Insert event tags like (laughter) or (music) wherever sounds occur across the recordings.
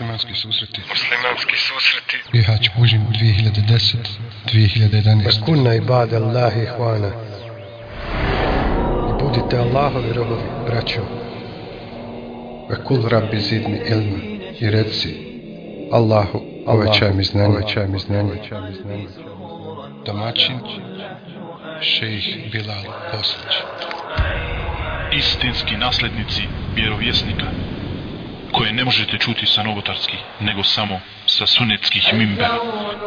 Muslimanski susreti. Muslimanski susreti. Bihać Bužim 2010. 2011. Kunna ibad Allahi hvana. I budite Allahovi robovi, braćo. Ve kul rabbi zidni ilma. I reci Allahu, uvećaj mi znanje, uvećaj mi znanje. Domaćin šejih Bilal Boslić. istinski naslednici vjerovjesnika koje ne možete čuti sa novotarskih, nego samo sa sunetskih mimbera.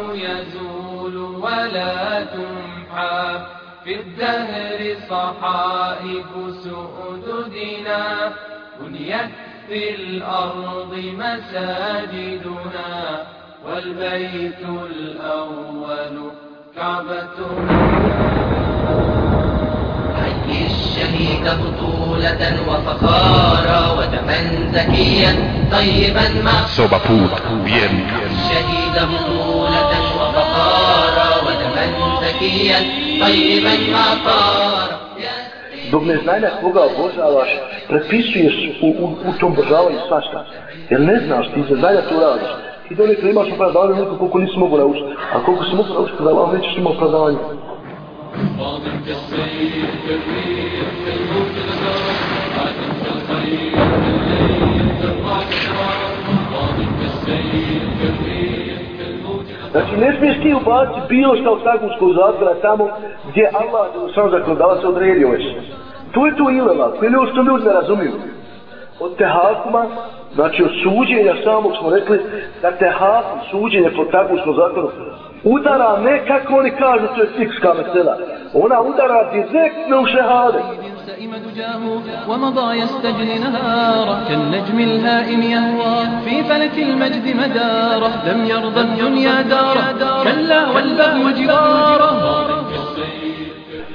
الكون يزول ولا تمحى في الدهر صحائف سؤددنا بنيت في الأرض مساجدنا والبيت الأول كعبتنا حي الشهيد بطولة وفخارا ودما زكيا طيبا مع Soba put vjernika. الشهيد بطولة وفخارا ودما زكيا طيبا مع طارا Dok ne znanja koga obožavaš, prepisuješ u, u, u tom obožavanju svašta. Jer ne znaš, ti za znanja to radiš. Ti donekle imaš opravdavanje neko koliko nisi mogu naučiti. A koliko si mogu naučiti, da vam nećeš ima opravdavanje. Znači, ne smiješ ti ubaciti bilo šta u tagunskog zakona tamo gdje Allah sam zakonodavac odredio već. To je to ilela, to je ljudi što ljudi ne razumiju. Od tehakuma, znači od suđenja samog smo rekli da tehakum, suđenje po tagunskom zakonu, udara ne kako oni kažu, to je fikska mesela. Ona udara direktno u šehade. ومضى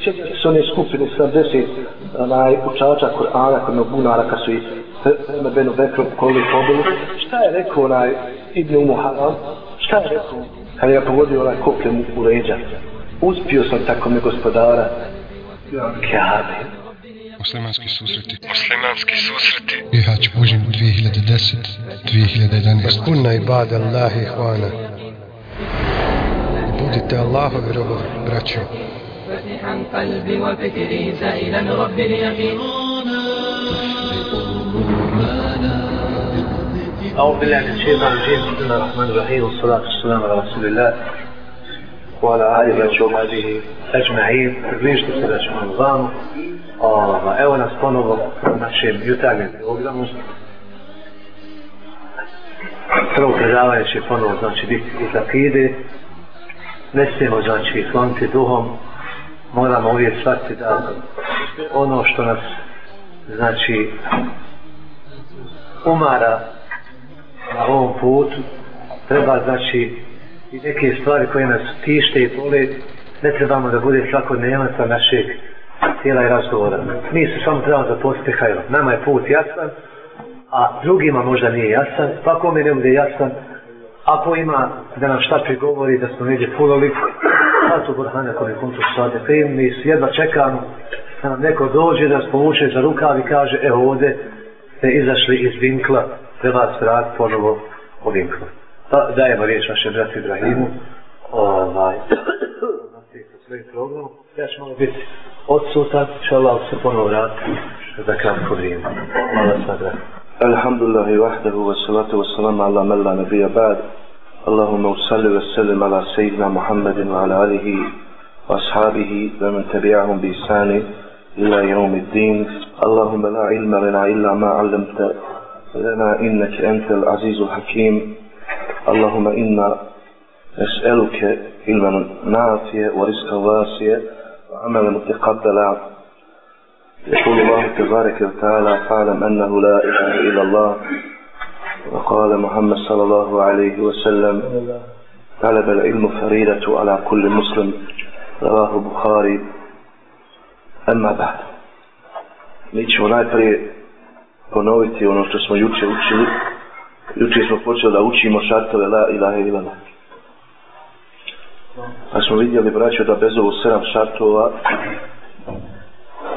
Sjećate se one skupine 70 onaj, učača Kur'ana kod Nobunara kad su i Benu Bekru koli pobili. Šta je rekao onaj Ibn Muharram? Šta je rekao? Kad je ga pogodio onaj kopljem u leđa. Uspio sam tako mi gospodara. Kjabe. Muslimanski susreti. Muslimanski susreti. Bihać Bužim 2010. 2011. Kunna ibad Allahi hvana. I budite Allahovi robovi, braćo. فتحا قلبي وفكري سائلا رب اليقين أعوذ بالله من الشيطان الرجيم بسم الله الرحمن الرحيم والصلاة والسلام على رسول الله وعلى آله وصحبه أجمعين približite se da ćemo Ramazanu. Ova, evo nas ponovo u našem jutarnjem programu. Prvo predavanje će ponovo znači biti iz akide. Ne smijemo znači sloniti duhom. Moramo uvijek shvatiti da ono što nas znači umara na ovom putu treba znači i neke stvari koje nas tište i bole ne trebamo da bude svakodnevaca našeg tijela i razgovora. Mi se samo trebamo zaposliti hajro. Nama je put jasan, a drugima možda nije jasan, pa kome ne bude jasan, ako ima da nam šta prigovori da smo negdje punoli, a to burhane koji kontu sade prim, mi jedva čekamo da nam neko dođe da nas povuče za rukav i kaže, evo ovde ste izašli iz vinkla, treba vas vratiti ponovo u vinklu. Pa dajemo riječ našem bratu Ibrahimu, ovaj, nastavite svojim programom, ja ću malo biti odsutan, će Allah se ponovo vratiti za kratko vrijeme. Hvala sad, bratu. الحمد لله وحده والصلاة والسلام على من لا نبي بعد اللهم صل وسلم على سيدنا محمد وعلى آله وأصحابه ومن تبعهم بإحسان إلى يوم الدين اللهم لا علم لنا إلا ما علمت لنا إنك أنت العزيز الحكيم. اللهم إنا نسألك علما نافيا ورزقا واسعا وعملا متقبلا. يقول الله تبارك وتعالى فاعلم أنه لا إله إلا الله وقال محمد صلى الله عليه وسلم طلب العلم فريدة على كل مسلم رواه البخاري. أما بعد Mi ćemo najprije ponoviti ono što smo juče učili. Juče smo počeli da učimo šartove la ilaha illallah. Pa smo vidjeli, braćo, da bez ovo sedam šartova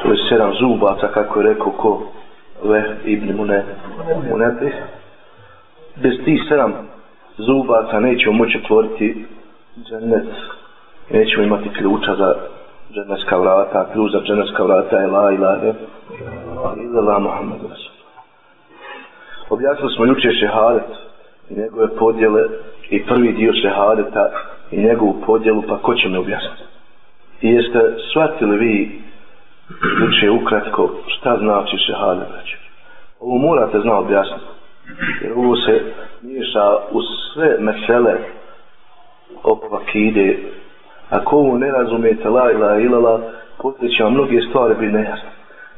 to je sedam zubaca, kako je rekao ko Ve ibn Mune, Munepi, bez tih sedam zubaca nećemo moći otvoriti džennet. Nećemo imati ključa za dženevska vrata, ključ za dženevska vrata je la ilaha ila Muhammed Rasul. Objasnili smo juče šehadet i njegove podjele i prvi dio šehadeta i njegovu podjelu, pa ko će me objasniti? I jeste shvatili vi juče ukratko šta znači šehadet? Ovo morate zna objasniti. Jer ovo se miješa u sve mesele oko akide. Ako ovo ne razumijete la ilaha ilala, poslije vam mnoge stvari biti nejasne.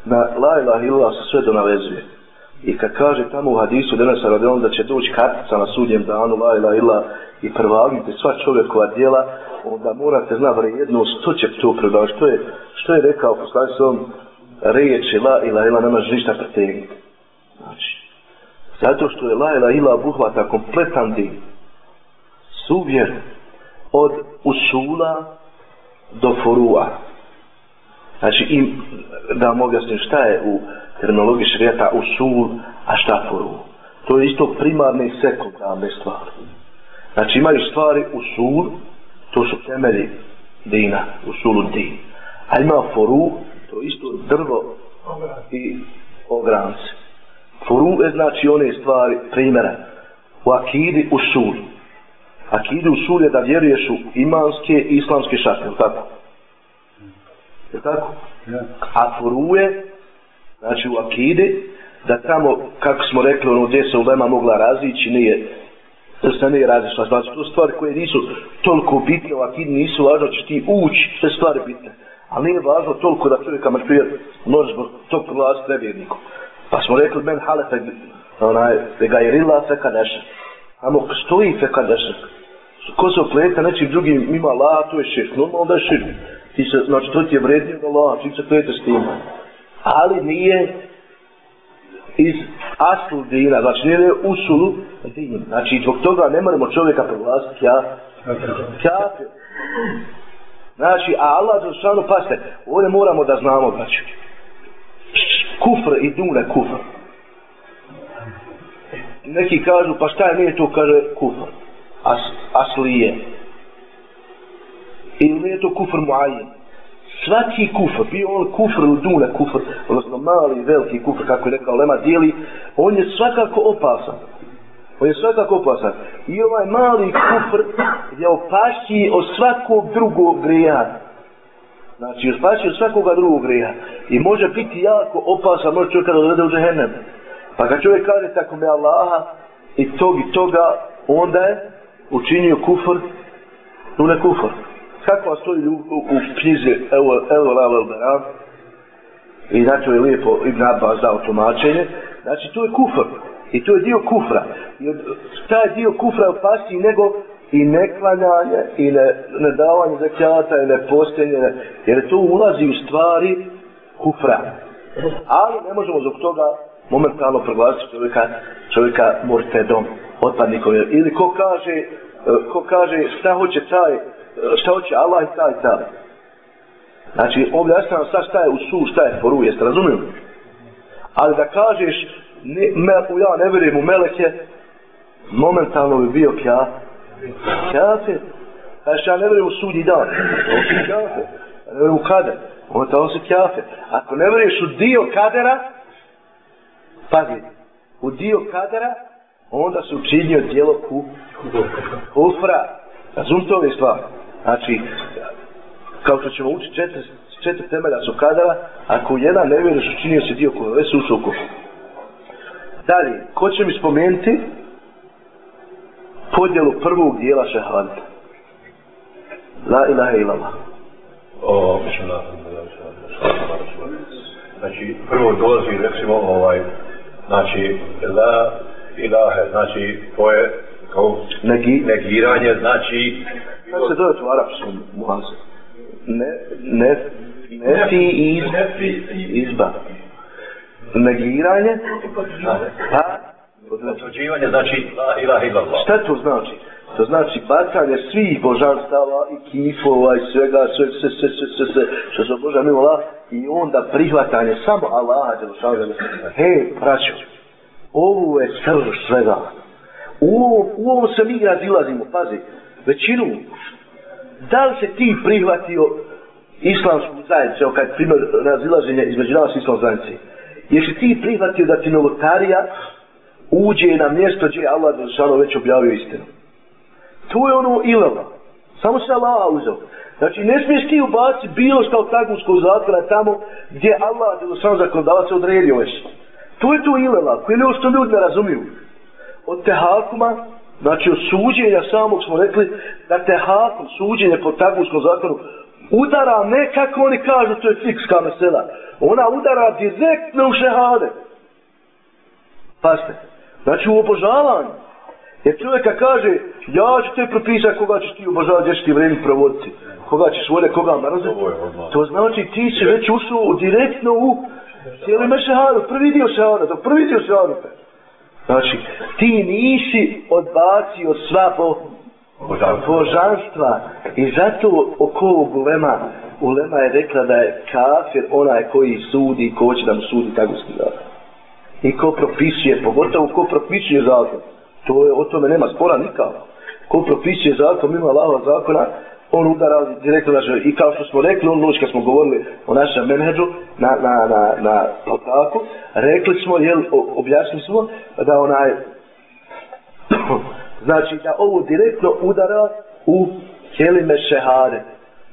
Na la ilaha ilala se sve donavezuje. I kad kaže tamo u hadisu danas radion da će doći kartica na sudjem danu la ila ila, i prvagnite sva čovjekova djela, onda morate zna vrijedno što će to predavati. Što je, što je rekao poslanicom riječi la ila ila, ne može ništa pretegnuti. Znači, zato što je la ila ila buhvata kompletan din. Suvjer od usula do forua. Znači, im, da vam objasnim šta je u terminologiji šrijeta usul, a šta furu. To je isto primarne i sekundarne stvari. Znači, imaju stvari usul, to su temelji dina, usulu din. A ima furu, to je isto drvo i ogranci. Furu je znači one stvari, primjera, u akidi usul. Akidi usul je da vjeruješ u imanske i islamske šarte, tako? Je tako? A furuje, znači u akide, da tamo, kako smo rekli, ono gdje se ulema mogla razići, nije, da se ne razišla. Znači, to stvari koje nisu toliko bitne u akide, nisu važno, će ti ući sve stvari bitne. Ali nije važno toliko da čovjeka mrtvije, može zbog tog proglasiti nevjernikom. Pa smo rekli, men halefe, onaj, ga je rila feka neša. Amo stoji feka neša. Ko se opleta nečim drugim, ima Allah, to je širk. Normalno da je širk ti se, znači to ti je vrednije od Allah, čim se plete s tim. Ali nije iz aslu dina, znači nije usulu din. Znači zbog toga ne moramo čovjeka proglasiti ja, kafir. Znači, a Allah za stranu, pasite, ovdje moramo da znamo, znači, kufr i dune kufr. Neki kažu, pa šta je, nije to, kaže, kufr. As, aslije ili nije to kufr muajen. Svaki kufr, bio on kufr ili dune kufr, odnosno mali i veliki kufr, kako je rekao Lema dijeli, on je svakako opasan. On je svakako opasan. I ovaj mali kufr je opašći od svakog drugog grija. Znači, opašći od svakoga drugog grija. I može biti jako opasan, može čovjeka da odvede u džehennem. Pa kad čovjek kaže tako me Allaha i tog i toga, onda je učinio kufr, dune kufr kako stoji u, u, u knjizi El Evo, El Beran, i znači je lijepo Ibn Abbas dao tumačenje, znači to je kufr, i to je dio kufra, i od, taj dio kufra je opasniji nego i neklanjanje, i ne, ne davanje zakljata, i ne postenje, jer to ulazi u stvari kufra. Ali ne možemo zbog toga momentalno proglasiti čovjeka, čovjeka mortedom, otpadnikom. Ili ko kaže, e, ko kaže šta hoće taj šta hoće Allah i taj taj. Znači, objasnjamo sam sad šta je u su, šta je foru, jeste razumijem? Ali da kažeš, ne, me, ja ne vjerujem u meleke, momentalno bi bio kja, kjafe. Znači, pa ja ne vjerujem u sudnji dan, to si kjafe. Ja ne vjerujem u kader, ono To si kjafe. Ako ne vjeruješ u dio kadera, pazi, u dio kadera, onda se učinio dijelo ku, kufra. Razumite ove stvari? Znači, kao što ćemo učiti četiri, četiri temelja su kadara, ako jedan ne vjeruješ učinio se dio koje, su u. Dalje, ko će mi spomenuti podjelu prvog dijela šehadita? La ilaha illallah. O, mislim da, znači, prvo dolazi, recimo, ovaj, znači, la ilaha, znači, to je kao Negi. negiranje, znači, Kako se zove u arapskom muhazu? Ne, ne, nefi i iz, izba. Negiranje, pa, potvrđivanje, znači, la ilaha illallah. šta to znači? To znači bacanje svih božanstava i kifova i svega, sve, sve, sve, sve, sve, sve, što se Boža mimo Allah, i onda prihvatanje samo Allaha, Đelšanu, Hej, braćo, ovo je srž svega. U u ovom se mi razilazimo, pazi, većinu. Da li se ti prihvatio islamsku zajednicu, evo kad primjer razilaženja između nas i islamsku jesi ti prihvatio da ti novotarija uđe na mjesto gdje Allah Đelšanu već objavio istinu? To je ono ilava. Samo se Allah uzeo. Znači, ne smiješ ti ubaciti bilo šta od tagunskog zatvora tamo gdje Allah Đelšanu zakonodavac se odredio već. To je to ilava, koje ne što ljudi ne razumiju. Od tehakuma, znači od suđenja samog smo rekli da tehakum, suđenje po tagunskom zakonu, udara ne kako oni kažu, to je fikska mesela. Ona udara direktno u šehade. Pazite, znači u obožavanju. Jer čovjeka kaže, ja ću te propisati koga ćeš ti obožavati, gdje ćeš ti vremeni provoditi. Koga ćeš volje, koga mrziti. To znači ti si već ušao direktno u cijeli me prvi dio šehada, to prvi dio šehada. Znači, ti nisi odbacio sva po božanstva. I zato oko ovog ulema, ulema je rekla da je kafir onaj koji sudi, ko će da mu sudi taguski zakon. I ko propisuje, pogotovo ko propisuje zakon. To je, o tome nema spora nikako. Ko propisuje zakon, mimo Allahova zakona, on udara direktno na želju. I kao što smo rekli, on noć kad smo govorili o našem menheđu na, na, na, na potaku, rekli smo, jel, objasnili smo da onaj, (clears throat) znači da ovo direktno udara u kelime šehare.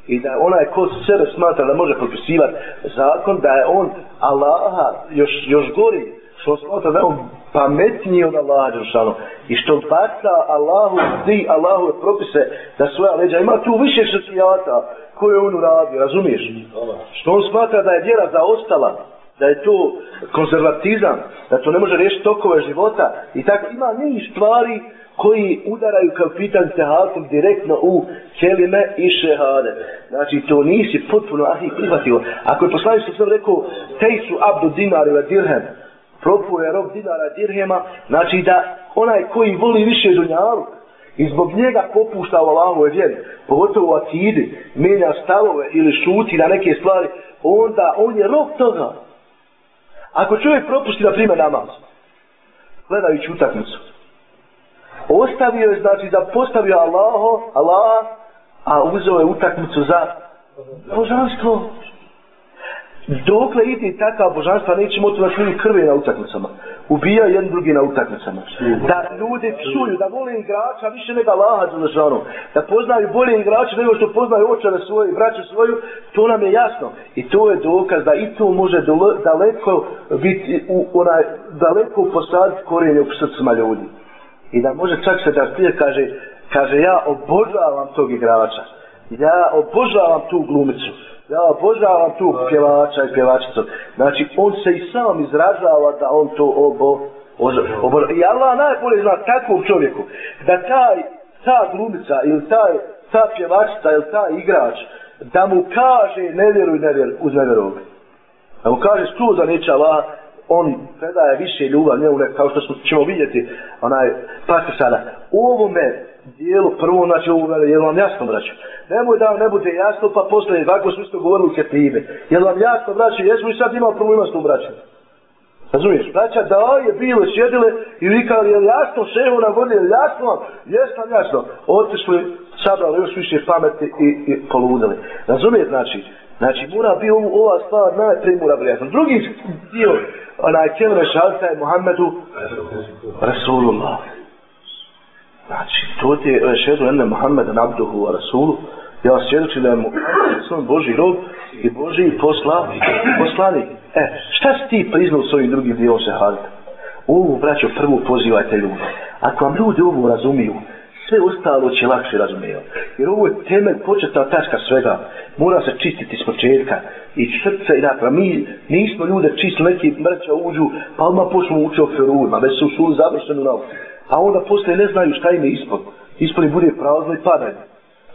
I da onaj ko sebe smatra da može propisivati zakon, da je on Allaha još, još gori, što smatra da je on pametniji od Allaha Đelšanu I što baca Allahu zdi, Allahu propise da svoja leđa. Ima tu više šestijata koje on uradi, razumiješ? Što on smatra da je vjera zaostala, da je to konzervatizam, da to ne može riješiti tokove života. I tako ima niz stvari koji udaraju kao pitan tehatom direktno u kelime i šehade. Znači, to nisi potpuno ahi prihvatio. Ako je poslanik što sam rekao, tej su abdu dinar ili dirhem, propuje rob dinara dirhema, znači da onaj koji voli više dunjalu i zbog njega popušta u Allahove vjeri, pogotovo u akidi, menja stavove ili šuti na neke stvari, onda on je rob toga. Ako čovjek propusti da prime namaz, gledajući utakmicu, ostavio je, znači, da postavio Allaho, Allah, a uzeo je utakmicu za božanstvo. Dokle ide takav božanstva, neće moći da smiju krve na utakmicama. Ubija jedan drugi na utakmicama. Da ljude psuju, da vole igrača više nego Allaha za držanu. Da poznaju bolje igrače nego što poznaju očare svoje i braće svoju, to nam je jasno. I to je dokaz da i to može daleko biti, u, onaj, daleko posaditi korijenje u srcima ljudi. I da može čak se da prije kaže, kaže ja obožavam tog igrača. Ja obožavam tu glumicu. Ja obožavam tu pjevača i pjevačicu. Znači, on se i sam izražava da on to obo, obo, I Allah najbolje zna takvom čovjeku da taj, ta glumica ili taj, ta pjevačica ili taj igrač da mu kaže ne vjeruj, ne vjeruj, uz ne vjeruj. Da mu kaže stu za neće Allah, on predaje više ljubav, ne kao što smo, ćemo vidjeti, onaj, pa sada, u ovome dijelu, prvo, znači, ovo, je vam jasno, braću? Nemoj da vam ne bude jasno, pa posle, kako su isto govorili u Ketibe. Je vam jasno, braću, jesmo i sad imao problema s tom braćom? Razumiješ? Braća, da je bilo, sjedile i vikali, je jasno, šehu na vodi, je jasno vam? Jesam jasno. Otišli, sabrali još više pameti i, i poludili. Razumiješ, znači? Znači, mora bi ovu, ova stvar najprije mora bi jasno. Drugi dio, onaj kelime šalta je Muhammedu Rasulullah. Znači, to ti je e, šedu ene Muhammeden abduhu wa Rasulu. Ja svjedoči da je Muhammed Boži rob i Boži posla, poslanik. E, šta si ti priznao s ovim drugim dijelom se hadita? Ovu, braćo, prvo pozivajte ljudi. Ako vam ljudi ovo razumiju, sve ostalo će lakše razumijeti. Jer ovo je temelj, početna tačka svega. Mora se čistiti s početka. I srce i dakle, mi nismo ljude čistili, neki mrća uđu, pa odmah počnu učiti o ferurima, već su u šuli završenu nauku. A onda poslije ne znaju šta im je ispod. Ispod im bude prazno i padanje.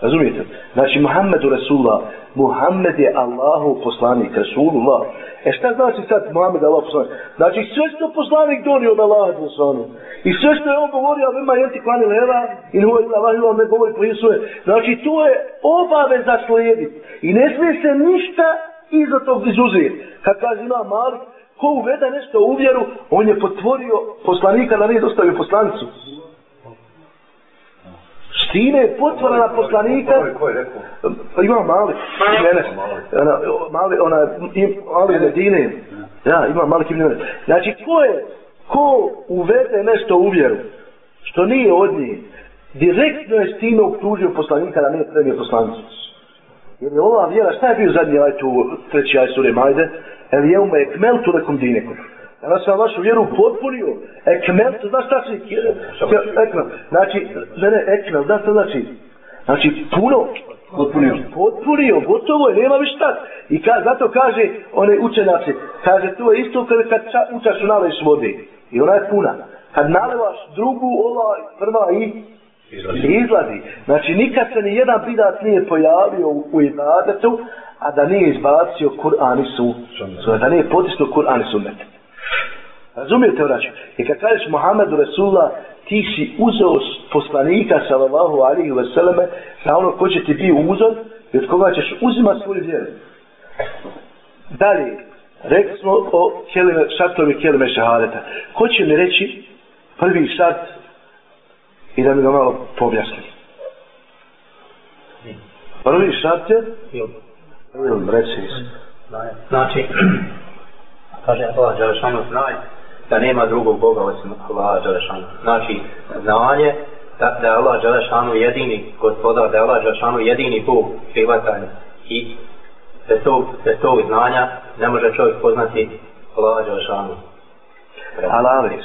Razumijete? Znači, Muhammedu Rasulullah, Muhammed je Allahu poslanik, Rasulullah. E šta znači sad Muhammed Allah poslanik? Znači, sve što poslanik donio od Allaha poslanik. I sve što je on govorio, a vima jenti klani leva, i ne uvijek Allah ili on ne govori po Isuje. Znači, to je obaveza slijediti. I ne smije se ništa iza tog izuzeti. Kad kaže ima Malik, ko uvede nešto u vjeru, on je potvorio poslanika da nije dostavio poslanicu. Stine je potvora na poslanika. Ko je rekao? Pa ima mali. Mene. Ona, mali, ona, im, mali Medine. Ja, ima mali kim Medine. Znači, ko je, ko uvede nešto u vjeru, što nije od nje, direktno je s time optužio poslanika da nije premio poslanicu. Jer je ova vjera, šta je bio zadnji aj tu, treći aj sure Majde? El je ume ekmeltu nekom dinekom. Ja sam vašu vjeru potpunio. Ekmel, znaš šta si? Ekmel. Znači, ne, ne, ekmel, da što znači? Znači, puno. Potpunio. Potpunio, gotovo je, nema više šta. I ka, zato kaže, one učenjaci, kaže, to je isto kad, kad ča, učaš u naleš vode. I ona je puna. Kad nalevaš drugu, ova prva i izlazi. Znači, nikad se ni jedan bidat nije pojavio u, u ibadetu, a da nije izbacio Kur'an i su, da nije potisnuo Kur'an i sunnet. Razumijete, vraću? I kad kažeš Muhammedu Rasulullah, ti si uzeo poslanika, sallallahu alihi vseleme, za ono ko će ti biti uzor, i od koga ćeš uzimati svoju vjeru. Dalje, rekli smo o kelime, šartovi kelime šahadeta. Ko će mi reći prvi šart i da mi ga malo pobjasni? Prvi šart je? Ilm, reci se. Znači, (clears throat) kaže Allah Đelešanu znaj da nema drugog Boga osim Allah Đelešanu. Znači, znanje da, da je Allah Đelešanu jedini gospodar, da je Allah Đelešanu jedini Bog prihvatanja. I bez tog, bez tog znanja ne može čovjek poznati Allah Đelešanu. Alavis.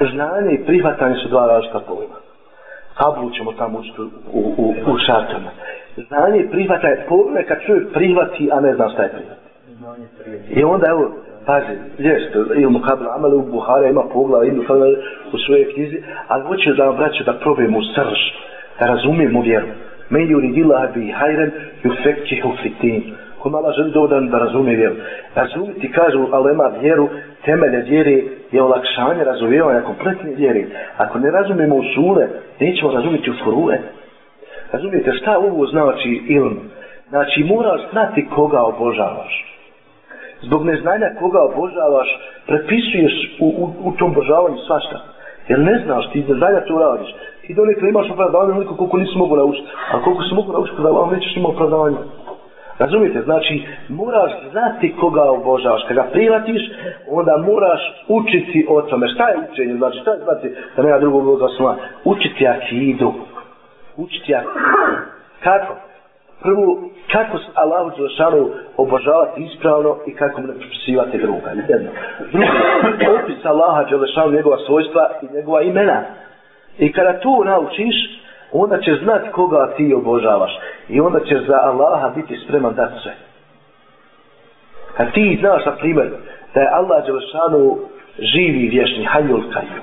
Znanje i prihvatanje su dva različita pojma. Kablu ćemo tamo učiti u, u, u šartama. Znanje i prihvatanje pojma kad čovjek prihvati, a ne zna šta je prihvati. I onda evo, pazi, jest, ilmu kabla amale u Buhara ima pogla, ilmu kabla u svoje knjizi, ali hoće da vam vraća da probujemo srž, da razumijemo vjeru. Men yuri dillaha bi hajren, ju fekćihu fitin kome Allah želi dovodan da razume vjeru. Razumiti, kažu, ali ima vjeru, temelje vjere je olakšanje razumijevanja kompletne vjere. Ako ne razumijemo usule, nećemo razumjeti u furule. Razumijete, šta ovo znači ilm? Znači, moraš znati koga obožavaš zbog neznanja koga obožavaš, prepisuješ u, u, u tom obožavanju svašta. Jer ne znaš, ti neznanja to radiš. Ti donekle imaš opravdavanje onoliko koliko nisi mogu naučiti. A koliko si mogu naučiti da vam nećeš ima opravdavanje. Razumijete? Znači, moraš znati koga obožavaš. Kada ga prihvatiš, onda moraš učiti o tome. Šta je učenje? Znači, šta je znači da nema drugog Boga sma? Učiti akidu. Učiti akidu. Kako? prvo, kako se Allahu Đelešanu obožavati ispravno i kako mu ne pripisivati druga. Jedno. Drugo, opis Allaha Đelešanu, njegova svojstva i njegova imena. I kada to naučiš, onda ćeš znati koga ti obožavaš. I onda ćeš za Allaha biti spreman da sve. Kad ti znaš, na primjer, da je Allah Đelešanu živi vješni, hajul kaju.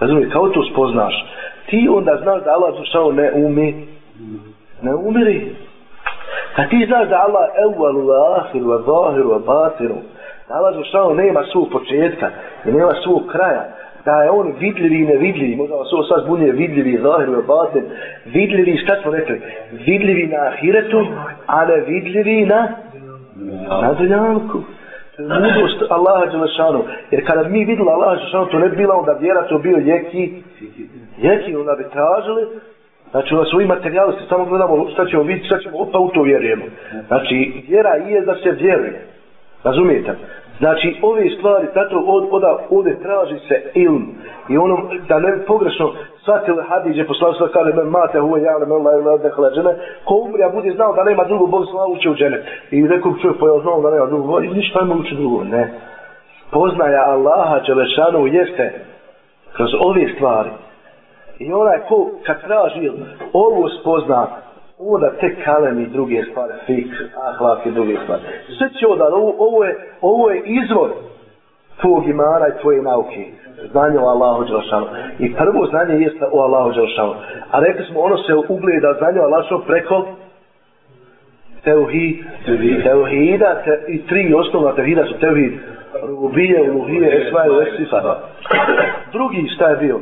Razumije, kao to spoznaš, ti onda znaš da Allah Đelešanu ne umi, ne umiri. Kad ti znaš da Allah evvalu wa ahiru wa zahiru wa batiru, da Allah zaštano nema svog početka i nema svog kraja, da je on vidljivi i nevidljivi, možda vas ovo sad zbunje vidljivi, zahir wa vidljivi, šta smo rekli, vidljivi na ahiretu, a ne vidljivi na, na dunjanku. Mudrost Allaha Đelešanu. Jer kada mi vidjeli Allaha Đelešanu, to ne bi bila onda vjera, to bio jeki, jeki, onda bi tražili, Znači, na svojim materijalu samo gledamo šta ćemo vidjeti, šta ćemo, opa, u to vjerujemo. Znači, vjera je da se vjeruje. Razumijete? Znači, ove stvari, zato od, od, ovdje traži se ilm. I ono, da ne pogrešno shvatili hadiđe, poslali sve kada men mate huve javne, men la ila dehala džene, ko umri, a bude znao da nema drugog Bog slava uče u džene. I nekog čovjek pojao znao da nema drugog i ništa ima uče drugo. Ne. Poznaja Allaha Đelešanu jeste kroz ove stvari. I onaj ko, kad traži ovo spozna, Oda tek kalem i druge stvari, fik, ahlak i druge stvari. Sve će onda, ovo, ovo, je, ovo je izvor tvojeg imara i tvoje nauke. Znanje o Allahu Đelšanu. I prvo znanje jeste o Allahu Đelšanu. A rekli smo, ono se ugleda znanje o Allahu preko teuhid, teuhida te, i tri osnovna teuhida su teuhid, rubije, uluhije, esvaje, esifada. Drugi šta je bio?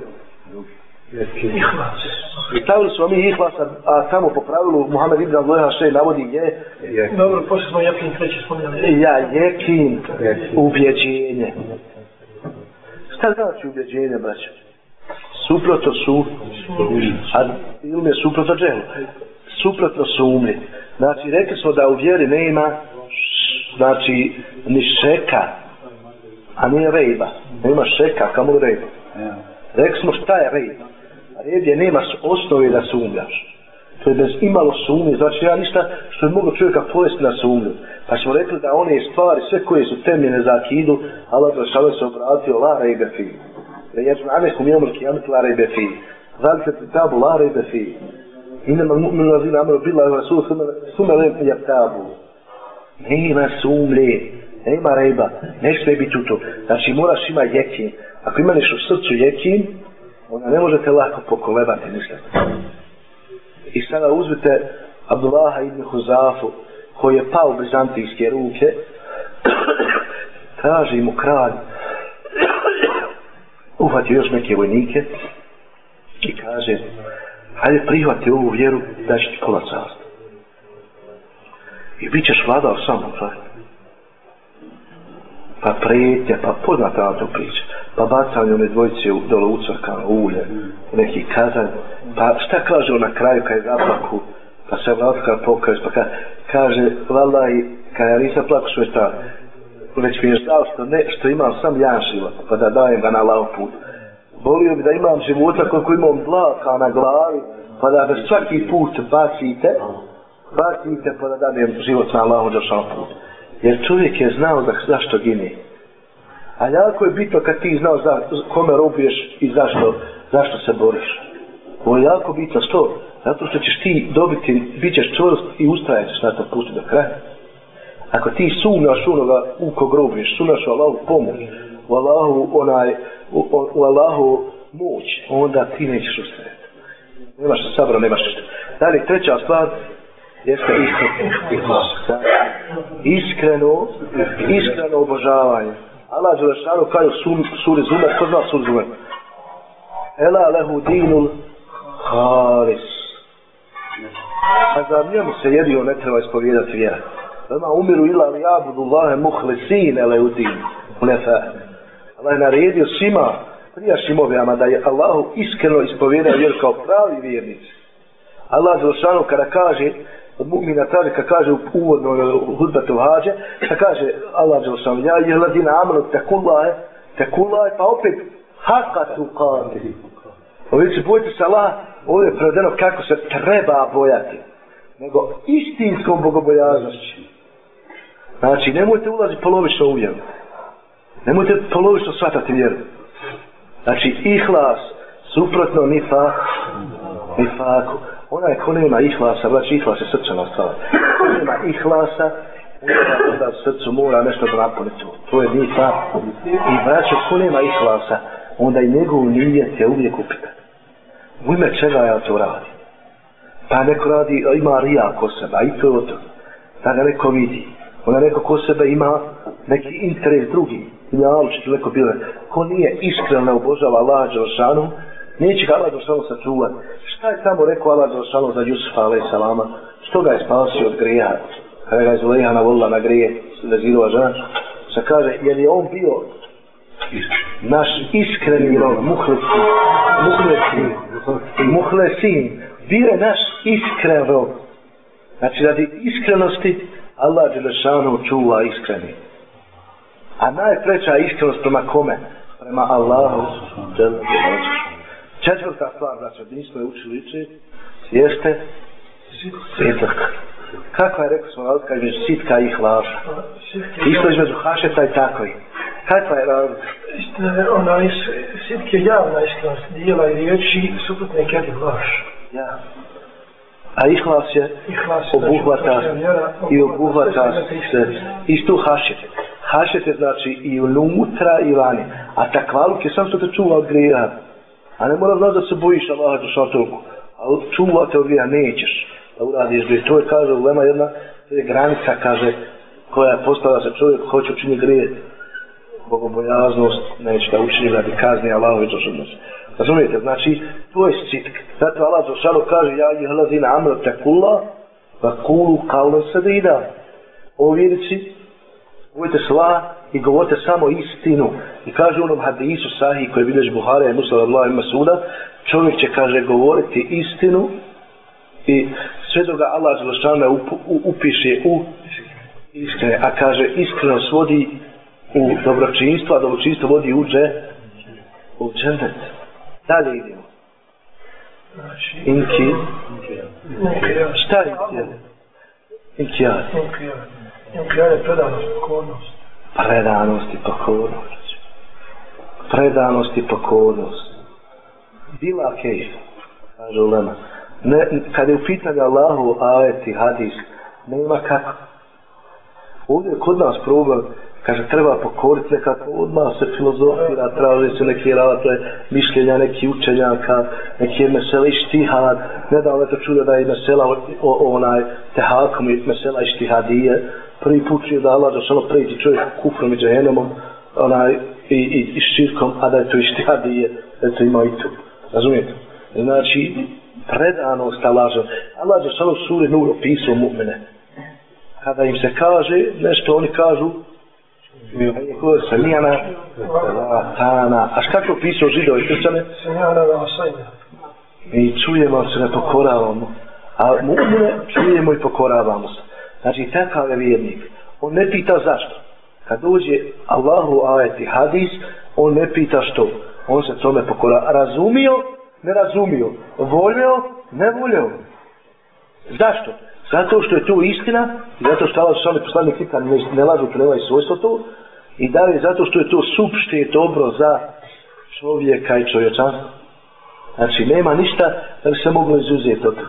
I stavili smo mi ihlas, a samo po pravilu Muhammed Ibn Abdullah Hašej navodi je... Dobro, poslije smo jekin treći spominjali. Ja, jekin, ubjeđenje. Šta znači ubjeđenje, braće? Suprotno su, a ilm je suprotno džehlu. Suprotno sumnje. Znači, rekli smo da u vjeri nema, znači, ni šeka, a nije rejba. Nema šeka, kamo rejba. Rekli smo šta je rejba. Rejb je nema osnove da sumljaš. To je bez imalo sumnje. Znači, ja ništa što je mogo čovjeka povesti na sumnju. Pa smo rekli da one stvari, sve koje su temljene za akidu, Allah Đelešanu se obratio, la rejbe fi. ja je smo anekum jomr kijamet la rejbe fi. Zalike ti tabu la rejbe fi. Inama mu'minu lazina amru bila i rasul sume lem jabtabu. Nema sumlje, nema rejba, ne sve biti u to. Znači moraš ima jekin. Ako imaš u srcu jekin, Ona ne možete lako pokolebati ništa. I sada uzmite Abdullaha ibn Huzafu, koji je pao u bizantijske ruke, (coughs) traži mu kralj, (coughs) uhvati još neke vojnike i kaže, hajde prihvati ovu vjeru da će ti pola carstva. I bit ćeš vladao samo, kralj. Pa pretnja, pa poznata vam to priča. Pa bacanje one dvojice u dole ucrkano ulje, neki kazan. Pa šta kaže on na kraju kad je zaplaku? Pa se vlatka pokaže, pa kaže, vala i kada ja nisam plaku što već mi je žao što, ne, što imam sam jedan život, pa da dajem ga na lao put. Volio bi da imam života koliko imam dlaka na glavi, pa da ga svaki put bacite, bacite pa da dajem život na lao put. Jer čovjek je znao da, zašto gine. A jako je bitno kad ti znao za kome robuješ i zašto, zašto se boriš. Ovo je jako bitno što? Zato što ćeš ti dobiti, bit ćeš čvrst i ustrajaćeš na to putu do kraja. Ako ti sumnaš onoga u kog robuješ, sumnaš u Allahu pomoć, u Allahu onaj, u, u Allahu moć, onda ti nećeš ustrajati. Nemaš se sabro, nemaš što. Dalje, treća stvar, jeste iskreno. Iskreno, iskreno obožavanje. Allah Đelešanu kaže u suri Zumer, ko zna suri Zumer? Ela lehu dinul haris. A za njemu se jedio ne treba ispovjedati vjera. Lema umiru ila li abudu Allahe muhlisin ele u din. Unefa. Allah je naredio svima prijašnjim objama da je Allahu iskreno ispovjedao vjeru kao pravi vjernici. Allah Đelešanu kada kaže od mu'mina traži kad kaže u uvodnoj eh, hudbetu hađe, kad kaže Allah Đelšan, ja je ladina amanu tekullahe, tekullahe, pa opet haka tu kati. Ovdje pa se bojite se Allah, ovdje je prevedeno kako se treba bojati. Nego istinskom bogobojaznošću. Znači, nemojte ulaziti polovično u vjeru. Nemojte polovično shvatati vjeru. Znači, ihlas, suprotno nifa, nifaku onaj ko nema ihlasa, znači ihlas je srčana stvar. Ko nema ihlasa, onda u srcu mora nešto da napuniti. To je nifa. I braćo, ko nema ihlasa, onda i njegov nijet je uvijek upitan. U ime čega ja to radim? Pa neko radi, ima rija ko sebe, a i to je to. Da ga neko vidi. Onda neko ko sebe ima neki interes drugi. Ja, ali neko bilo. Ko nije iskreno obožava Allah Đelšanu, neće ga Allah Đelšanu sačuvati. Šta je tamo rekao Allah Đelšanu za Jusufa a.s. Što ga je spasio od grija? Kada ga je Zulejha volila na grije, vezirova žena, se kaže, jer je on bio naš iskreni rob, muhlesin, muhlesin, muhlesin, bio je naš iskren rob. Znači, radi iskrenosti, Allah Đelešanu čuva iskreni. A najpreća iskrenost prema kome? Prema Allahu Đelešanu. Četvrta stvar, znači, nismo je učili uči, jeste sitak. Kakva je, rekao smo, razlika između sitka i hlaša? Isto između hašeta i takvi. Kakva je razlika? Istina je ona is, sitk je javna iskrenost dijela i riječi, suprotne kedi hlaš. Ja. A ihlas je ihlas obuhvata i obuhvata se isto hašet. Hašet je znači i unutra i vani. A takvaluk je sam što te čuva od grija. A ne mora znaš da se bojiš Allaha za Ali čuva te odvija, nećeš da uradiš grije. To je kaže ulema jedna to je granica kaže koja je postala se čovjek hoće učiniti grije bogobojaznost neće da učini da bi kazni Allaha i. Razumijete? Znači, to je sitk. Zato Allah za šalo kaže ja ih hlazi na amr tekulla va kulu kalno sadida. Ovo vjerici, uvijete sla i govorite samo istinu. I kaže onom hadisu sahi koji bilješ Buhara i Musa Allah ima suda, čovjek će, kaže, govoriti istinu i sve do ga Allah Zalošana up, upiše u iskrene, a kaže iskrenost vodi u dobročinstvo, a dobročinstvo vodi u dže, u džennet. Dalje idemo. Inki. Šta je inki? Inkijad. Inkijad je predanost, pokornost. Predanost i pokornost. Predanost i pokornost. Bila kejf, kaže Ulema. Ne, kad je u pitanju Allahu, ajeti, hadis, nema kako. Ovdje je kod nas problem, kaže, treba pokoriti nekako, odmah se filozofira, traži se neke rate, mišljenja, neki učenjaka, neki mesela ištihad, ne da to čudo da je mesela o, o, onaj tehakom i mesela ištihadije, prvi put je da Allah da pređi čovjek kufrom i džahenemom, onaj, i, i, i širkom, a da je to ištihadije, da to ima i tu. Razumijete? Znači, predanost Allah, Allah je samo suri nur opisao mu'mine. Kada im se kaže nešto, oni kažu, Ko se nijana tana. A kako pisao židovi kršćane? Mi čujemo se ne pokoravamo. A mu'mine čujemo i pokoravamo se. Znači takav je vjernik. On ne pita zašto. Kad dođe Allahu ajeti hadis, on ne pita što. On se tome pokora. Razumio, ne razumio. Volio, ne volio. Zašto? Zato što je to istina, zato što Allah sami poslanik nikad ne, ne lažu, to nema i svojstvo to, i da je zato što je to supšte dobro za čovjeka i čovječanstvo. Znači, nema ništa da bi se moglo izuzeti od toga.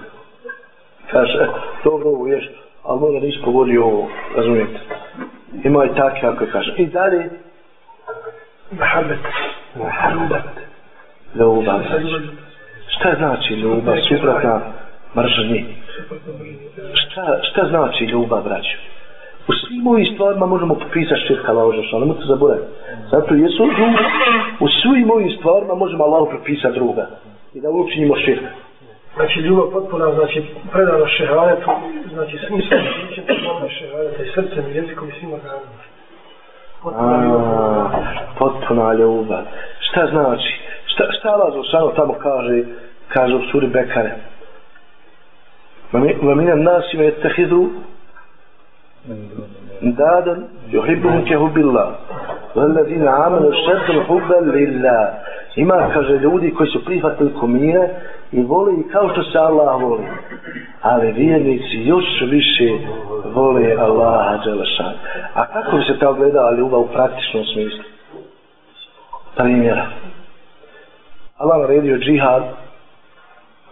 Kaže, e, dobro ovo ali možda nisi pogodio ovo, razumijete. Ima i tako, kako kaže. I dalje, Mohamed. Mohamed. Ljubav. Znači. Šta znači ljubav? Suprotna mržnji. Šta, šta znači ljubav, braću? U svim ovim stvarima možemo popisati širka Allah Žešana, nemojte zaboraviti. Zato jesu druga. U svim ovim stvarima možemo Allah propisati druga. I da učinimo širka Znači ljubav potpuna, znači predano šeharetu, znači svim svim bićem potpuna šehareta i srcem i jezikom i svim organima. Potpuna, potpuna ljubav. Šta znači? Šta, šta Allah Žešana tamo kaže, kaže u suri Bekare? ومن الناس من يتخذوا اندادا يحبهم كحب الله والذين عملوا الشد حبا لله ima kaže ljudi koji su prihvatili komine i voli kao što se Allah voli. Ali vjernici još više vole Allaha Đelešan a kako bi se to gledala ljubav u praktičnom smislu? Primjera. Allah naredio džihad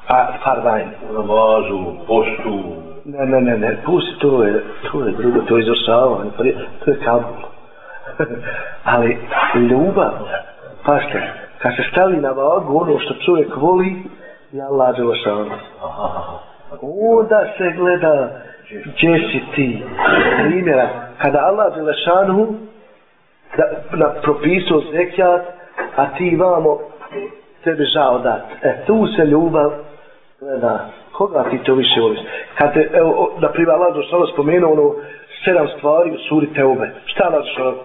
a fardajn namazu, postu ne, ne, ne, ne, pusti to je to je drugo, to je izvršavanje to je kabul. (laughs) Ali ljubav pašte, kad se stavi na vagu ono što čovjek voli je Allah Đelešanu. Onda se gleda gdje si ti. Primjera, kada Allah Đelešanu da, da propisao zekijat, a ti imamo tebe žao dat. E, tu se ljubav gleda. Koga ti to više voliš? Kad te, evo, na primjer, Allah Đelešanu spomenuo ono sedam stvari u suri Teube. Šta Allah Đelešanu?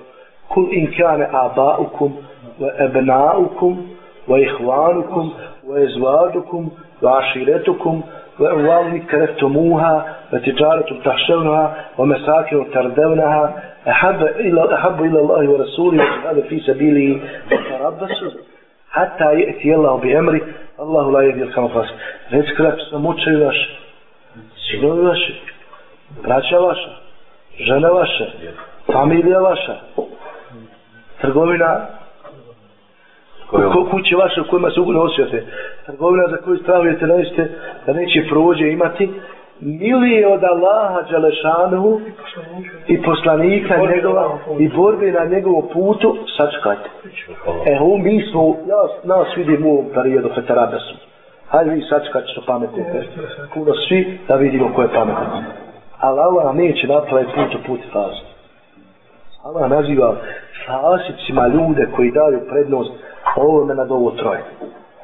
Kul in kane aba'ukum, wa ebna'ukum, wa ihvanukum, وإزواجكم وعشيرتكم وأموال كرفتموها وتجارة تخشونها ومساكن تردونها أحب إلى, أحب إلى الله ورسوله وهذا في سبيله فتربصوا حتى يأتي الله بأمره الله لا يهدي القوم الفاسق Reci kada se mučaju vaše, sinovi vaše, braća vaša, žene vaše, familija vaša, trgovina Ko, kuće vaše u kojima se ugodno osvijete. Trgovina za koju stravujete nećete da neće prođe imati. Milije od Allaha Đalešanu i poslanika njegova i borbe na njegovom putu, sačekajte. E, ovo mi smo, ja nas vidim u ovom periodu Fetarabesu. Hajde vi sačekajte što pametite. Kuno svi da vidimo ko je pametan. Ali Allah neće napraviti put u put fazu. Allah naziva fasicima ljude koji daju prednost ovome nad ovo troje.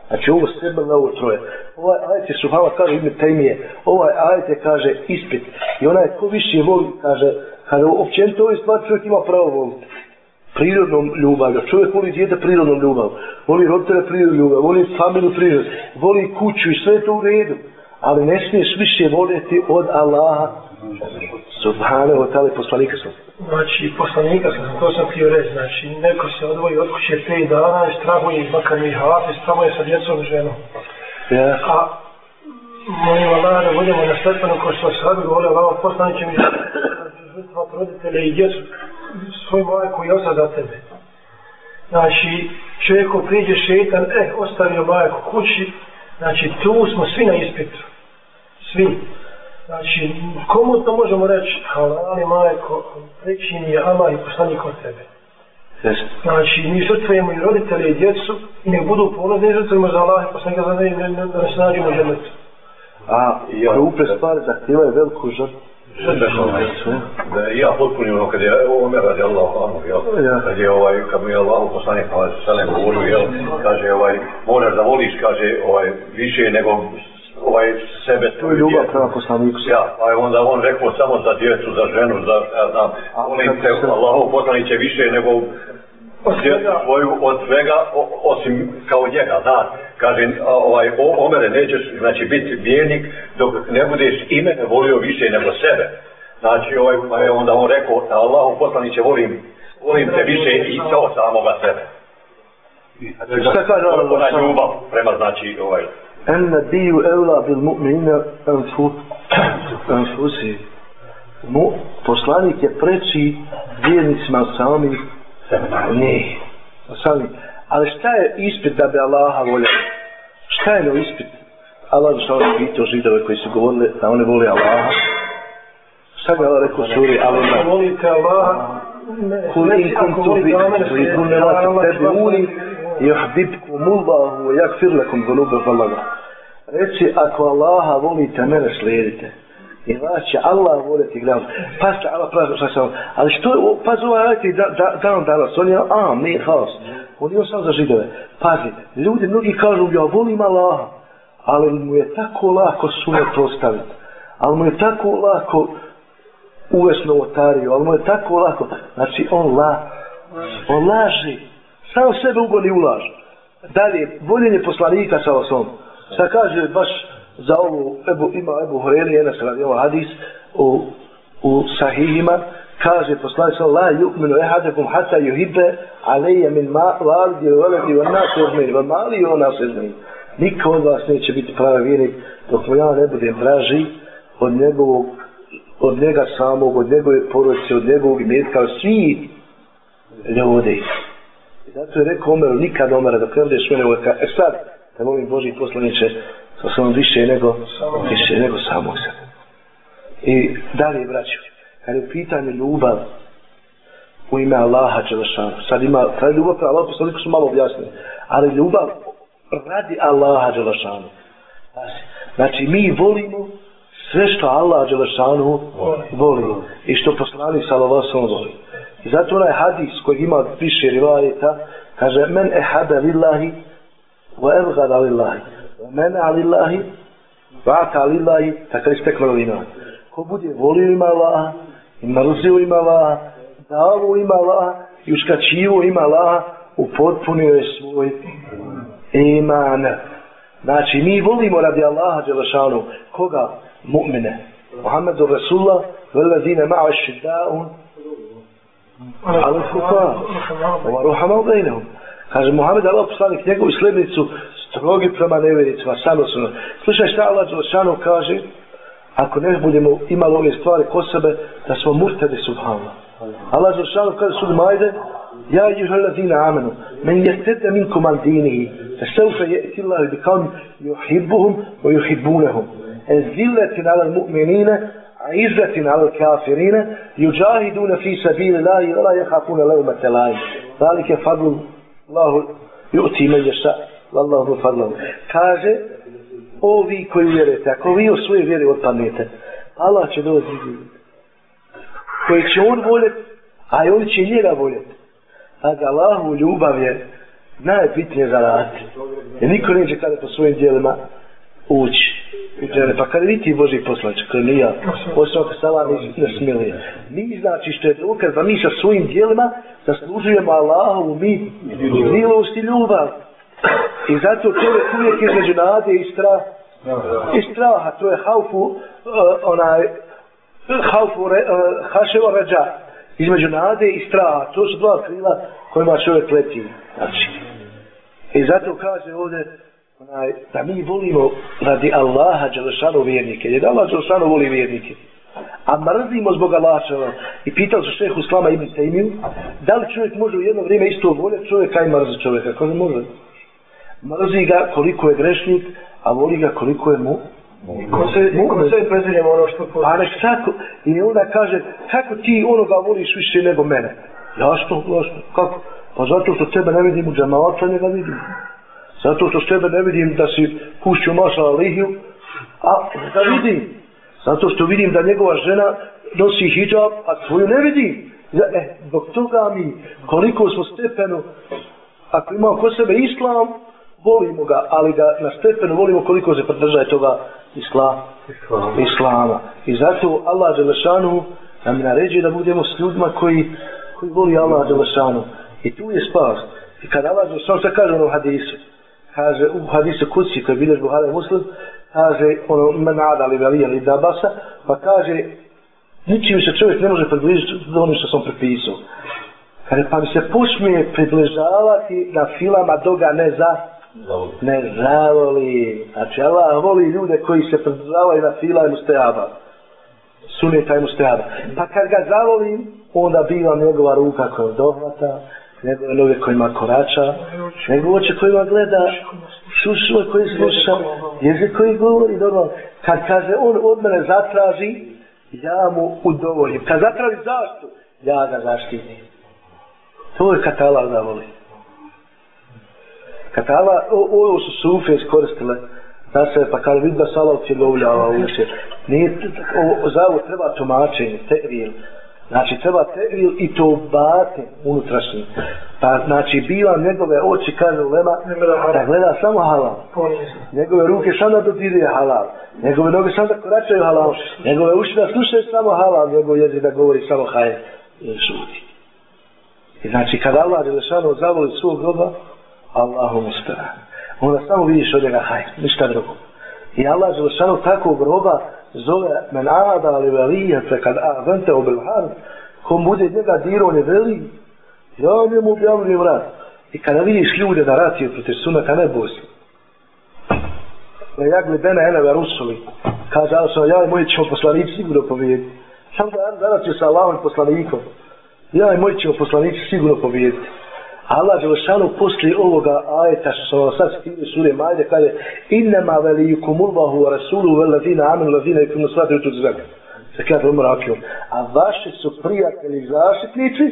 Znači ovo sebe na ovo troje. Ovaj ajet je Subhava kaže ime Tejmije. Ovaj ajet je kaže ispit. I onaj ko više voli kaže kada općenito ovo stvar čovjek ima pravo voliti. prirodnom ljubavlju. Čovjek voli djete prirodnom ljubavlju. voli roditelja prirodnom ljubavlju. voli familiju prirodnom, voli kuću i sve je to u redu. Ali ne smiješ više voljeti od Allaha subhanahu wa ta'ala poslanika sallallahu Znači, poslanika sam, to sam htio reći, znači, neko se odvoji od kuće pet dana i strahuje, makar mi hafiz, tamo je sa djecom i ženom. Ja. A molim Allah da budemo na stepenu ko što sad govorio, Allah poslaniće mi žrtvat roditelje i djecu, svoj majku i osa za tebe. Znači, čovjek ko priđe šetan, eh, ostavio majku kući, znači, tu smo svi na ispitu. Svi. Znači, komu to možemo reći, halali majko, preći je Allah i poslanik od tebe. Yes. Znači, mi žrtvujemo i roditelje i djecu i nek budu polozni žrtvujemo za Allah i poslanika za ne, ne, ne, da ne se nađemo ženetu. A krupe stvari zahtjevaju veliku žrtvu. Da je ja potpuno ono kad je Omer radi Allah anu, jel? Ja. Kad je ovaj, kad mu je Allah poslanik pa se selem govorio, jel? Kaže ovaj, moraš da voliš, kaže ovaj, više nego ovaj sebe To je ljubav prema poslaniku. Ja, pa je onda on rekao samo za djecu, za ženu, za, ja znam, volim te Allahov poslaniće više nego djecu svoju od svega, o, osim kao njega, da. Kaže, a, ovaj, o, Omere, nećeš, znači, biti vjernik dok ne budeš imene volio više nego sebe. Znači, ovaj, pa je onda on rekao, da Allahov poslaniće volim, volim te više i to samoga sebe. Šta kaže? Ona ljubav prema, znači, ovaj, En nabiju evla bil mu'minina anfusi. Mu, poslanik je preći vjernicima sami ne. Sami. Ali šta je ispit da bi Allaha volio? Šta je no ispit? Allah je što pitao židove koji su govorili da oni voli Allaha. Šta ga Allah rekao suri? Ali Ako volite Allaha, Kul in kuntum bi tuhibbuna ma tattabi'uni yuhibbukum Allah wa yaghfir lakum dhunubakum Allah. Reci ako Allaha volite, mene slijedite. I vas će Allah voljeti gledam. Pazite, Allah pravi šta sam. Ali što je, pazi ovaj ajte da, da, dan danas, on je mi nije haos. On je sam za židove. Pazite, ljudi mnogi kažu, ja volim Allaha. Ali mu je tako lako sunet prostaviti. Ali mu je tako lako uvesti novotariju, ali mu je tako lako. Znači, on la, on laži. Samo sebe ugoni ulaž. Dalje, voljenje poslanika sa osom. Šta kaže baš za ovu, Ebu, ima Ebu Horeli, jedna se radi ovaj hadis u, u sahihima, kaže poslanik sa la yu'minu ehadekum hata yuhibbe aleje min ma, validi, veledi van nas uzmeni, van mali, van nas uzmeni. Niko od vas neće biti pravi vjernik dok mu ja ne budem draži od njegovog od njega samog, od njegove porodice, od njegovog imetka, svi ljudi. I zato je rekao Omer, nikad Omer, da kreneš mene u e sad, da molim Boži poslaniče, sa sam više nego, više nego samo sebe. I dalje, braću, kad je u pitanju ljubav u ime Allaha Đelešanu, sad ima, je ljubav, Allah poslaniku su malo objasnili, ali ljubav radi Allaha Đelešanu. Znači, mi volimo sve što Allah Đelešanu voli i što poslanik Salavasom voli. Zato onaj hadis koji ima više rivajeta, kaže, men ehada lillahi wa evgada lillahi wa mena lillahi wa ata lillahi tako je stekla lina. Ko bude volio ima Allaha i mrzio ima Allaha, davo ima Allaha i uskačivo ima Allaha, upotpunio je svoj iman. Znači, mi volimo radi Allaha Đelešanu. Koga? Mu'mine. Muhammedu Rasulullah, velazine ma'a šidda'un, ali kufa, ova ruhama u bejnehum. Kaže, Muhammed Allah poslanik njegovu slednicu strogi prema nevjericima, samo su. Slušaj šta Allah Đelešanu kaže, ako ne budemo imali ove stvari ko sebe, da smo murtedi subhanallah. Allah Đelešanu kaže sud majde, Ja juhel ladina amenu, men jetete minkum an dinihi, فسوف يأتي الله بقوم يحبهم ويحبونهم الذلة على المؤمنين izzetina al kafirine i u džahidu na fisa bile la i la jeha puna leuma telaj zalike fadlu Allahu i uti me ješta Allahu fadlu kaže ovi koji vjerete ako vi u svoje vjere odpamete Allah će dozi koji će on voljet a on će njega voljet a ga Allahu ljubav je najbitnije za rad jer niko neće kada po svojim dijelima ući u džene. Pa kad vidi Boži poslanče, kada nije ja, posao ka sala ne smili. Mi znači što je dokaz da mi sa svojim dijelima zaslužujemo Allahovu mi milost i ljubav. I zato čovjek uvijek između nade i strah. I straha, to je haufu, uh, onaj, haufu, re, uh, haševo rađa. Između nade i straha. To su dva krila kojima čovjek leti. Znači. I zato kaže ovdje, onaj, da mi volimo radi Allaha Đelešanu vjernike. Jer Allah Đelešanu voli vjernike. A mrzimo zbog Allaha I pitao se šehu Slama Ibn Taymiju, da li čovjek može u jedno vrijeme isto voljeti čovjeka i mrzi čovjeka? Kako ne može? Mrzi ga koliko je grešnik, a voli ga koliko je mu Ko se, ko se preziljamo ono što. Pa nek tako, i onda kaže, kako ti onoga voliš više nego mene? Jasno, jasno, kako? Pa zato što tebe ne vidim u džemalaca, ne ga vidim. Zato što s tebe ne vidim da si pušću maša alihiju, a da vidim. Zato što vidim da njegova žena nosi hijab, a tvoju ne vidim. E, dok toga mi, koliko smo stepenu, ako imamo ko sebe islam, volimo ga, ali ga na stepenu volimo koliko se pridržaje toga isla, islama. islama. I zato Allah Đelešanu nam naređuje da budemo s ljudima koji, koji voli Allah Đelešanu. I tu je spas. I kada Allah Đelešanu se kaže ono u hadisu, kaže u hadisu kuci koji biljež Buhara muslim, kaže ono menada li velija li dabasa, pa kaže ničim se čovjek ne može približiti do ono što sam prepisao. Kaže, pa mi se počne približavati na filama doga ne za ne zavoli. Znači, Allah voli ljude koji se približavaju na fila i mustajaba. Suneta i mustajaba. Pa kad ga zavolim, onda biva njegova ruka koja dohvata, nego onove kojima korača, nego oče kojima gleda, sušuje koji sluša, jezik koji govori, dobro. Kad kaže on od mene zatraži, ja mu udovoljim. Kad zatraži zaštu, ja ga zaštitim. To je kad Allah zavoli. Kad Allah, ovo su sufe iskoristile, pa da se, pa kad vidi da salav će lovljava u se, nije, ovo, za ovo treba tumačenje, teril. Znači, treba teril i to bate unutrašnji. Pa, znači, bila njegove oči, kaže Lema, da gleda samo halal. Njegove ruke sam da dodiruje halal. Njegove noge sam da koračaju halal. Njegove uši da slušaju samo halal. Njegove jezik da govori samo haje. Šuti. I znači, kada Allah Đelešanu zavoli svog groba, Allahu mustara. Onda samo vidiš od njega hajr, ništa drugo. I Allah Đelešanu takvog groba zove men ada ali velijete kad avente u bilhan, kom bude njega diro ne veli, ja njemu objavljujem rat. I kada vidiš ljude da ratiju protiv sunata, ne bosi. Ja Le jagli bene ene ve rusuli. Kaže sam ja i moji ćemo poslanici sigurno pobijediti. Sam da ja zaratio sa Allahom poslanikom ja i moji ćemo poslanici sigurno pobijediti. Allah Đelešanu poslije ovoga ajeta što sam vam sad stigli sure Majde kaže innama velijukum wa rasulu vel ladina aminu ladina i kumu svati tu zvega. Se kaže to Akijom. A vaši su prijatelji zaštitnici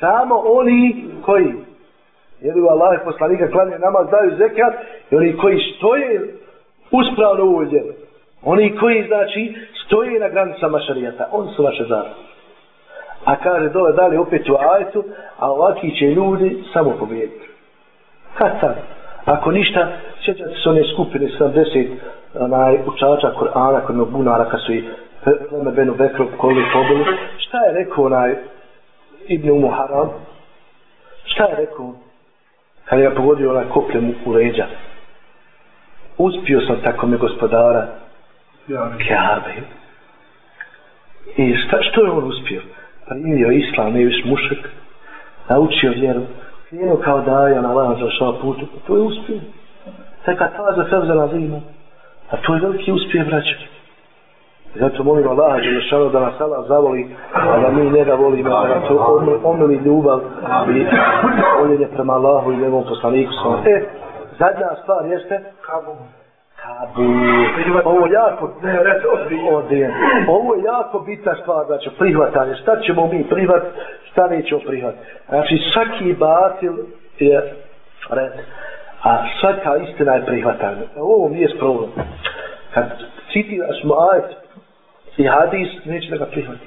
samo oni koji jedu Allah i poslanika klanje namaz daju zekat i oni koji stoje uspravno u Oni koji znači stoje na granicama šarijata. Oni su vaše zaštitnici. A kaže dole dalje opet u ajetu, a ovakvi će ljudi samo pobijediti. Kad sad? Ako ništa, sjećate se one skupine 70 onaj, učača Korana kod jednog bunara kad su i pleme Benu Bekru koli pobili. Šta je rekao onaj Ibn Umu Haram? Šta je rekao? Kad je ga pogodio onaj kopljem u leđa. Uspio sam tako me gospodara Kjabe. I šta, što je on uspio? Primio islam, nije viš mušek, naučio vjeru, krenuo kao daja na lana za šao putu, to je uspio. Sve kad ta za sve zela zima, a to je veliki uspije vraća. Zato molim Allah, Đelešanu, da nas Allah zavoli, a da mi njega volimo, da nas omili ljubav i voljenje prema Allahu i njegovom poslaniku. E, zadnja stvar jeste, Kabul. Ovo je jako, ne, reći, odbijen. Ovo je jako bitna stvar, znači, prihvatanje. Šta ćemo mi prihvat, šta nećemo prihvat. Znači, svaki batil je red. A svaka istina je prihvatanje. Ovo mi je problem. Kad citiraš mu ajet i hadis, neće da ga prihvati.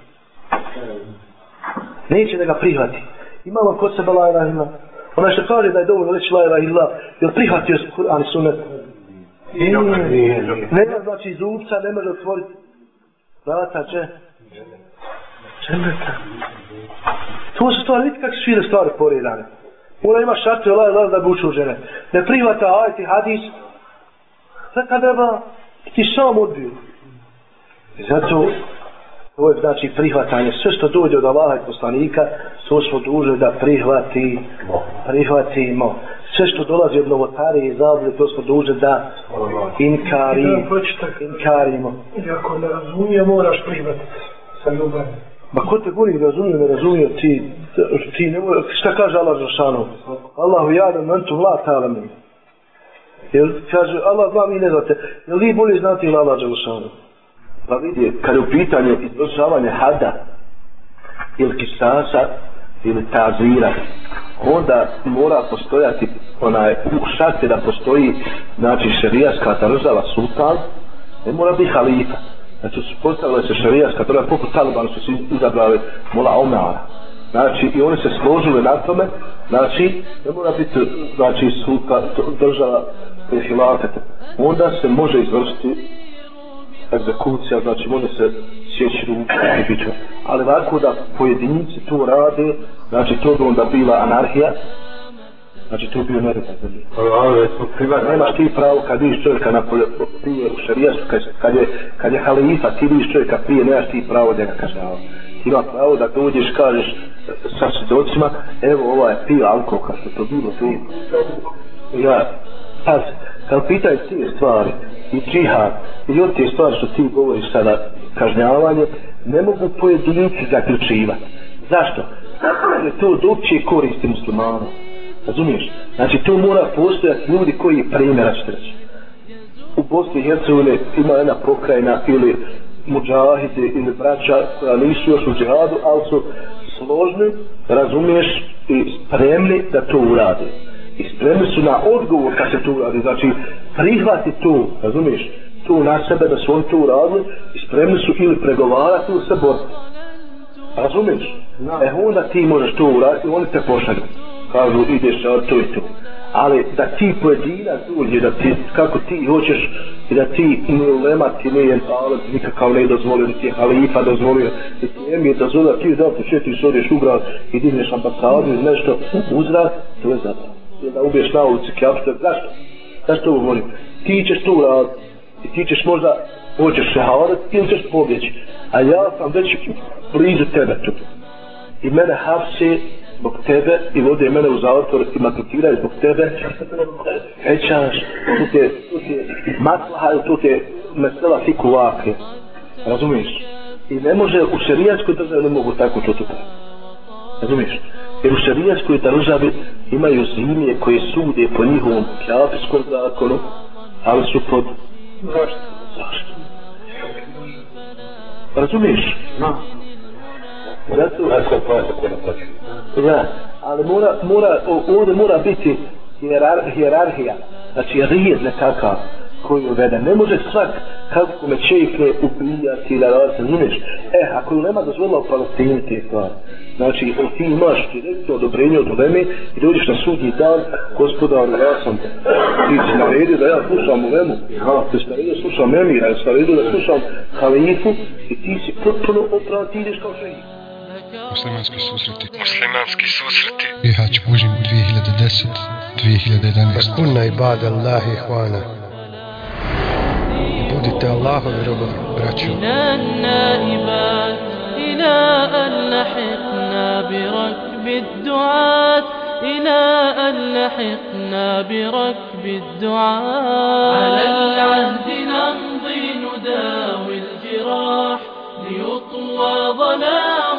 Neće da ga prihvati. Imamo kod sebe la ilaha illa. Ona što kaže da je dovoljno reći la ilaha illa, jer prihvatio Kur'an i sunet. Nije, nema znači zubca, ne može otvoriti vrata, če? Dženneta. To su stvari, vidite kako su sve stvari poredane. Ona ima šartu, Allah je da bi učio žene. Ne prihvata ajti hadis, sad kad treba, ti sam odbio. I zato, to je znači prihvatanje, sve što dođe od Allaha i poslanika, to smo duže da prihvati, prihvatimo. Sve što dolazi od novotarije i zabune, to smo duže da inkari, inkarimo. I ako ne razumije, moraš prihvatiti sa ljubavim. Ma ko te gori razumije, ne razumije, ti, ti ne mora, šta kaže Allah Žešanu? Allahu jadam, mentu vla talamin. Jel, kaže, Allah zna, mi ne znate. Jel vi bolje znate ili Allah Žešanu? Pa vidi, kad je u pitanju izvršavanje hada, ili kisasa, ili tazira, onda mora postojati onaj u šarti da postoji znači šerijaska država sultan ne mora biti halifa. Znači su se šerijaska država poput Talibana su se izabrali Mola Omara. Znači i oni se složili na tome znači ne mora biti znači sultan država hilafete onda se može izvršiti egzekucija znači može se sjeći ruku i biću. Ali ovako da pojedinci to rade, znači to bi onda bila anarhija, znači to bi bio nered na zemlji. Nemaš ti pravo kad vidiš čovjeka na polje, prije u šarijasu, kad, kad, je, kad je halifa, ti vidiš čovjeka prije, nemaš ti pravo da ga kažnjava. Ti ima pravo da dođeš, kažeš sa svjedocima, evo ova je pio alkohol, što to bilo prije. Ja, pazi, kad pitaju te stvari, i džihad, i od te stvari što ti govoriš sada, kažnjavanje, ne mogu pojedinci zaključivati. Zašto? Zato je to dopće koristi muslimanu. Razumiješ? Znači, tu mora postojati ljudi koji primjera će reći. U Bosni i Hercegovine ima jedna pokrajina ili muđahide ili braća koja nisu još u džihadu, ali su složni, razumiješ, i spremni da to urade i spremni su na odgovor kad se to uradi. Znači, prihvati to, razumiješ, to na sebe da su oni to uradili i spremni su ili pregovarati ili se boriti. Razumiješ? E onda ti možeš to uraditi i oni te pošalju. Kažu, ideš na to i to. Ali da ti pojedina dođe, da ti, kako ti hoćeš i da ti ne ulema ti ne je ali nikakav ne dozvolio, ni ti je halifa dozvolio, ni ti je mi dozvolio, ti da početiš, odeš u grad i digneš ambasadu ili nešto, uzrat, to je zapravo da ubiješ na ulici kjapšte, zašto? Zašto ovo govorim? Ti ćeš tu raditi i ti ćeš možda hoćeš šehavarati ili ćeš pobjeći. A ja sam već blizu tebe tu. I mene hapse zbog tebe i vode mene u zatvor i maltretiraju zbog tebe. Hećaš, tu te, tu te maslaha ili tu te mesela fiku vake. Razumiješ? I ne može, u šerijatskoj državi ne mogu tako čuti. Razumiješ? Jer u šarijaskoj državi imaju zimije koje sude po njihovom kjafiskom zakonu, ali su pod zašto? Zašto? Razumiješ? No. Zato... Ja, ali mora, mora, ovdje mora biti hierarhija, znači rijed nekakav koji uvede. Ne može svak kako me čejke ubijati ili različite, znaš. E, ako nema dozvola u Palestini te stvari, znači, ti imaš direktno odobrenje od uleme i dođeš na sudnji dan, gospodar, ja sam, ti si naredio da ja slušam ulemu, ti si naredio da slušam emira, ti si naredio da slušam halifu i ti si potpuno opravan, ti ideš kao šeji. Muslimanski susreti. Muslimanski susreti. Bihać Bužim 2010. 2011. Kunna ibada Allahi hvana. budite Allahovi robovi, braćo. إلى أن لحقنا بركب الدعاة إلى أن لحقنا بركب الدعاة على العهد نمضي نداوي الجراح ليطوى ظلام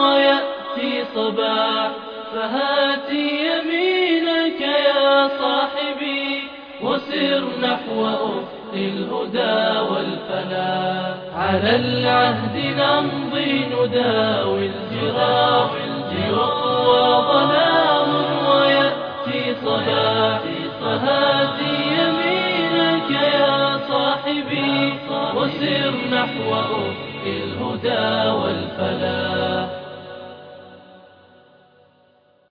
ويأتي صباح فهاتي يمينك يا صاحبي وسر نحو أفق الهدى والفلاح على العهد نمضي نداوي الجراح ليطوى ظلام ويأتي صباح فهاتي يمينك يا صاحبي وسر نحو أفق الهدى والفلاح